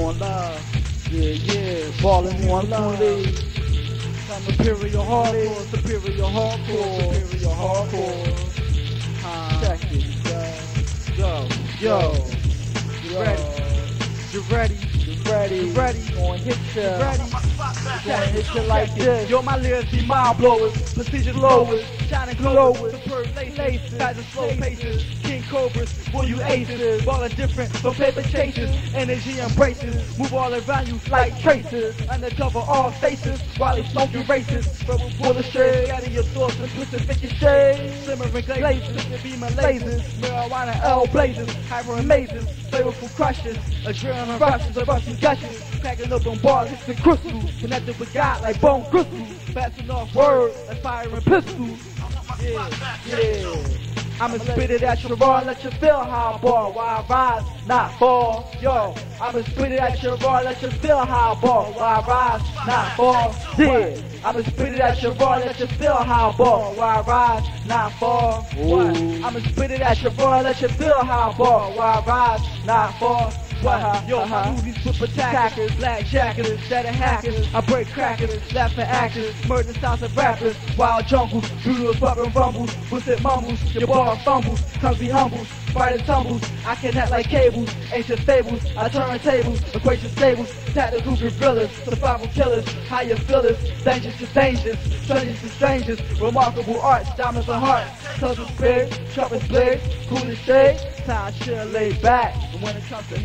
on live. Yeah, yeah, balling on live. Some Imperial hardcore, superior hardcore, superior hardcore. Uh, Check it, yo, yo, yo. You ready? You ready? You ready? You ready? Gonna hit ya. You ready? Gonna hit ya like this. Yo, my lyrics be mind blowers, precision blowers, shining glowers, superb laces, guys are slow paces, king cobras, boy you aces, ballin' different. From paper chasers, energy embraces, move all around you like traces, undercover all faces, while they smoking races, but full of shade, out of your thoughts twisted fiction shades, simmering glazes, beaming lasers, marijuana L blazes, hyper amazes, flavorful crushes, adrenaline rushes, a rushing gushes, packing up on bars, it's the crystal, connected with God like bone crystals, passing off words like firing pistols. Yeah, yeah. I'ma spit it at your raw, let you feel how I ball. Why I rise, not fall. Yo, I'ma spit it at your raw, let you feel how I ball. Why I rise, not fall. Yeah, I'ma spit it at your raw, let you feel how I ball. Why I rise, not fall. What? I'ma spit it at your raw, let you feel how I ball. Why I rise, not fall. What? Yo, my movies with attackers, black jackets, that are hackers. I break crackers, laugh at actors, murder sounds of rappers, wild jungles, brutal fucking rumbles, with it mumbles, your bar fumbles, be humbles, fighting tumbles. I connect like cables, ancient fables, I turn tables, equation stables, tactical gorillas, survival killers, how you feel it, dangerous to dangerous, strangers to strangers, remarkable arts, diamonds and hearts, of spirit, as blades, cool as shade, time should lay back. When it comes to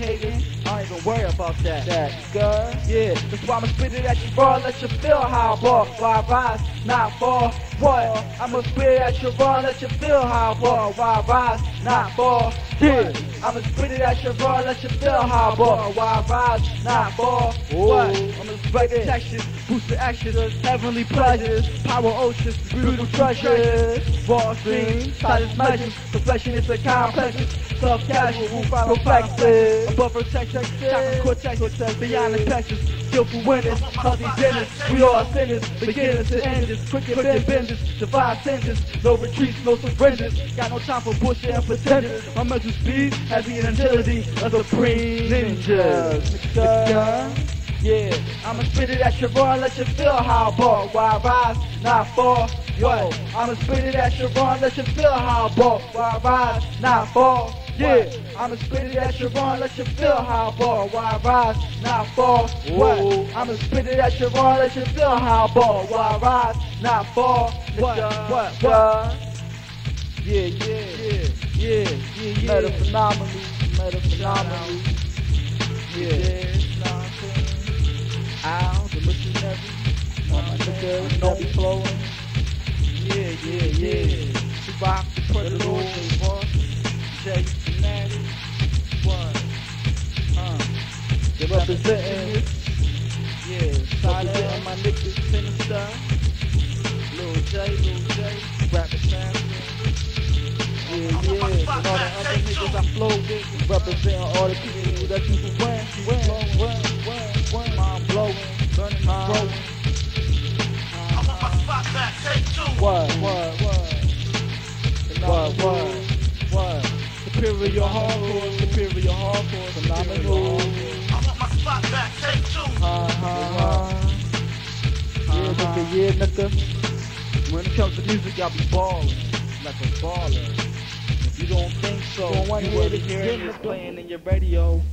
I ain't gonna worry about that. That girl, yeah, that's why I'ma spit it at you raw, let you feel how I ball. Why rise, not fall. What? I'ma spit it at you raw, let you feel how I ball. Why rise, not fall. Yeah, I'ma spit it at you raw, let you feel how I ball. Why rise, not fall. What? I'ma spit it textures, boost the actions, heavenly pleasures, power oceans, beautiful treasures, raw mm-hmm. streams, silent measures, perfection is a complex, self-casual, reflexes, above protection, chocolate cortex, beyond the textures, skillful winners, healthy dinners, we all sinners, beginners to enders, quick and bend benders, divine sentence, no retreats, no surrenders, got no time for bullshit and pretenders, my mental speed, heavy and agility, a supreme ninja. Yeah, I'ma spit it at your raw, let you feel how I ball. Why rise, not fall. Yo, I'ma spit it at your raw, let you feel how I ball. Why rise, not fall. Yeah, I'ma spit it at your raw, let you feel how I ball. Why rise, not fall. What? I'ma spit it at your raw, let you feel how I ball. Why rise, not fall. What? What? What? Yeah, yeah, yeah, yeah, yeah, yeah. Meta phenomenally, meta. Yeah. yeah. Ow, the missionary. Oh, my nigga, don't be flowing. Yeah, yeah, yeah. Tupac, representing. Yeah, representing my niggas, sinister. Lil J, Lil J, rapper Samson. Yeah, yeah, and all the other niggas I flow with, representing all the people that you can win, win, win, win, win. Mind blowing, burning, growing. What, what, what? What, what, what? Superior hardcore, superior hardcore, phenomenal. Yeah, nigga. When it comes to music, y'all be ballin' like a baller. If you don't think so, you want to hear it playing in your radio.